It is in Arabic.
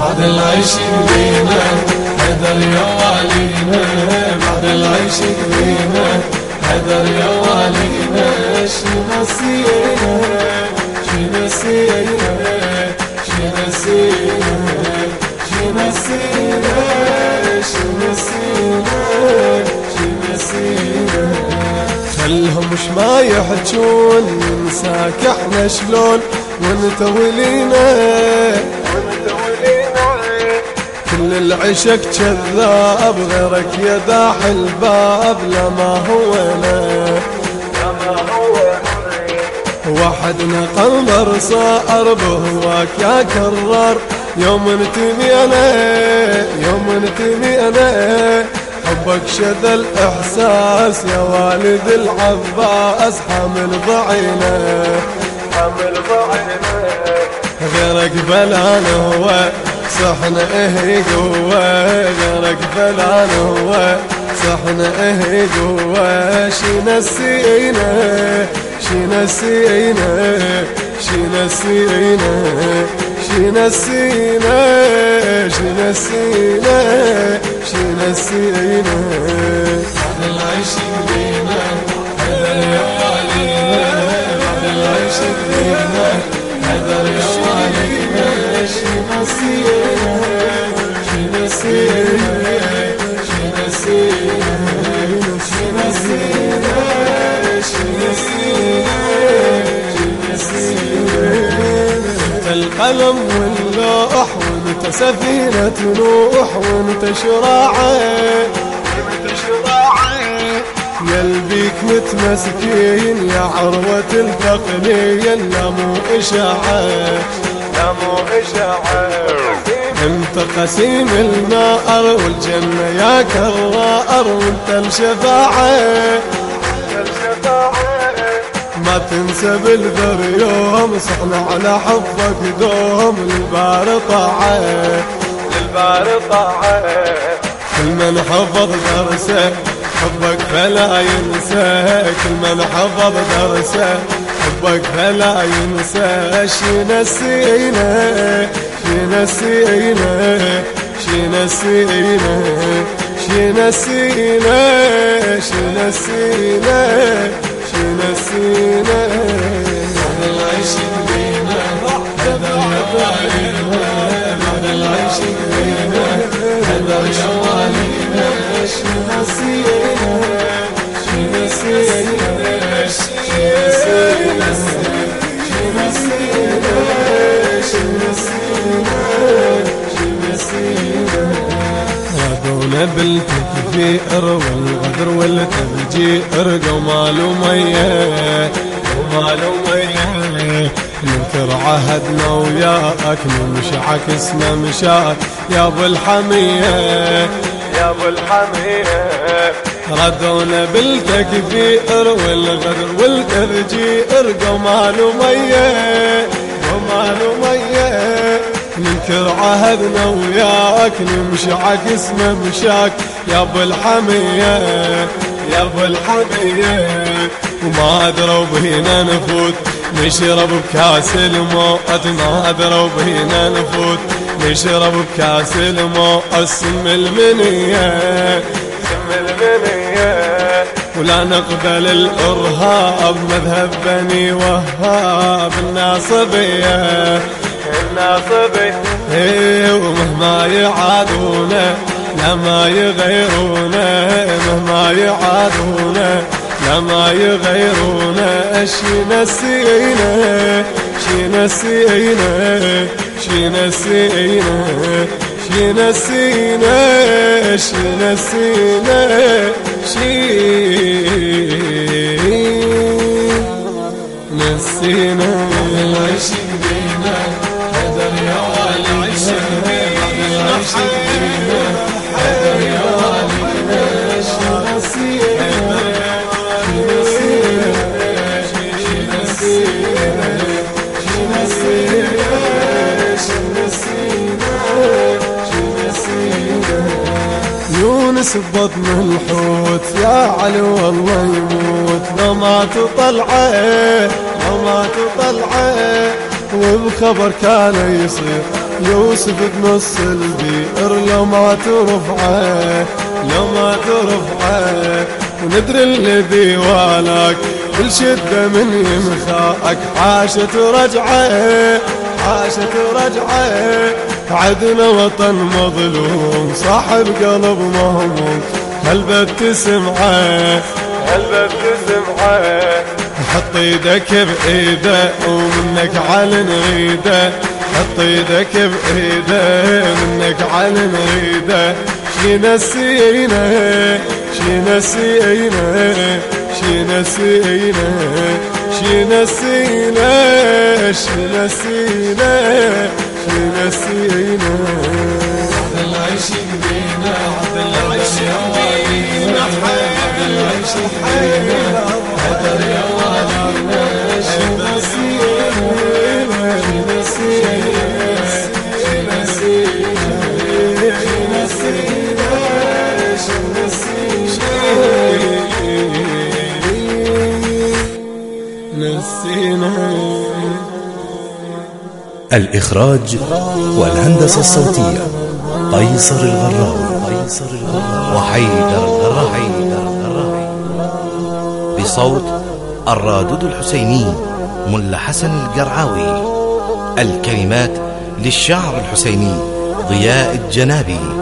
بعد العيش بينا حذر يا والينا بعد العيش بينا حذر يا والينا شو نسينا شو نسينا شو نسينا شو نسينا شو نسينا شو نسينا. خلهم مش ما يحجون ننساك إحنا شلون وانت ولينا كل العشق كذاب غيرك يا داح الباب لما هو انا وحدنا قمر صار بهواك يا كرر يوم انتمي أنا يوم انتمي أنا. حبك شذ الإحساس يا والد العباس حامل ضعينه حامل ضعينه غيرك بلان هو صحنا إيه قوة غيرك فلان هو. صحنا إيه قوة شي نسينا شي نسينا شي نسينا شي نسينا شي نسينا شي نسينا بعد العيش بينا القلم واللوح وانت سفينة نوح وانت شراعة وانت شراعة يلبيك متمسكين يا عروة الثقلين لا مو إشاعة لا مو إشاعة أنت قسيم النار والجنة يا كرار وانت الشفاعة ما تنسى بالذر يوم صحنا على حبك دوم للبار طاعة للبار طاعة. كل من حفظ درسه حبك فلا ينسى. كل من حفظ درسه حبك فلا ينسى. شي نسينا شي نسينا شي نسينا شي نسينا شي نسينا. نسينا العيش بينا هذا يوالينا بعد العيش بينا هذا نسينا بالتكفير والغدر والتفجير قومال ومية قومال ومية. ننكر عهدنا وياك نمشي عكس مشاك يا أبو الحمية يا أبو الحمية. ردونا بالتكفير والغدر قومال ومية. قومال ننكر عهدنا وياك نمشي عكس مشاك. يا أبو الحمية يا أبو الحمية وما دروا بينا نفوت. نشرب بكاس الموت ما دروا بينا نفوت. نشرب بكاس الموت سم المنية سم المنية. ولا نقبل الإرهاب مذهب بني وهاب الناصبية. الناصبي إيه ومهما يعادونا لما يغيرونا مهما يعادونا لما يغيرونا شي نسينا شي نسينا شي نسينا شي نسينا شي نسينا شي نسينا يونس ببطن الحوت. يا علي والله يموت. لو ما تطلعه لو ما تطلعه وبخبر كان يصير. يوسف بنص البئر لو ما ترفعه لو ما ترفعه وندري اللي ديوانك كل شدة من يمخاك. عاشت ورجعه عاشت ورجعه عدنا وطن مظلوم صاحب قلب مهموم. هل بتسمعه هل بتسمعه حط إيدك بإيدة ومنك على نغيدة. حط إيدك بإيدة منك على نغيدة. شي نسينا شي نسينا شي نسينا شي نسينا شي نسينا. نسينا. عبد العيش بينا عبد العيش بينا عبد العيش بينا هدر يا والينا شي نسينا شي نسينا شي نسينا الإخراج والهندسة الصوتية قيصر الغراوي وحيدر الغراوي بصوت الرادود الحسيني ملا حسن القرعاوي الكلمات للشاعر الحسيني ضياء الجنابي.